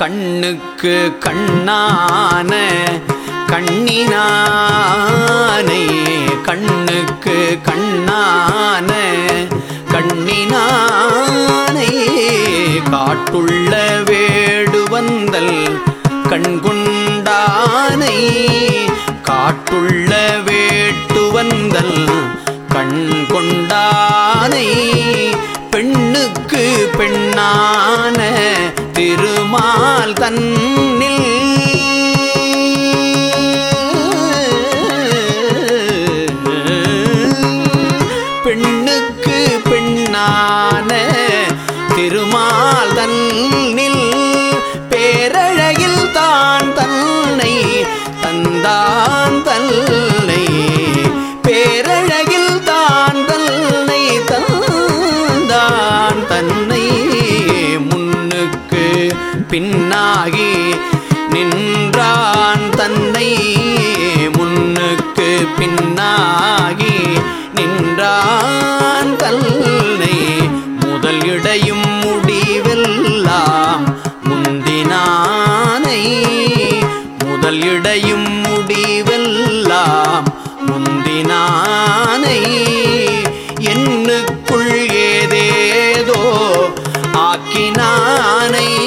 கண்ணுக்கு கண்ணான கண்ணினானை கண்ணுக்கு கண்ணான கண்ணினானை. காட்டுள்ள வேடுவந்தல் கண்குண்டானை காட்டுள்ள வேட்டுவந்தல் கண்கொண்டானை. பெண்ணுக்கு பெண்ணா திருமால் தன்னில் பெண்ணுக்கு பெண்ணான திருமால் தன்னில் பேரழகில் தான் தன்னை தந்தான் பின்னாகி நின்றான் தன்னை. முன்னுக்கு பின்னாகி நின்றான் தன்னை. முதல் இடையும் முடிவெல்லாம் முந்தினானை. முதல் இடையும் முடிவெல்லாம் முந்தினானை. என்னுக்குள் ஏதேதோ ஆக்கினானை.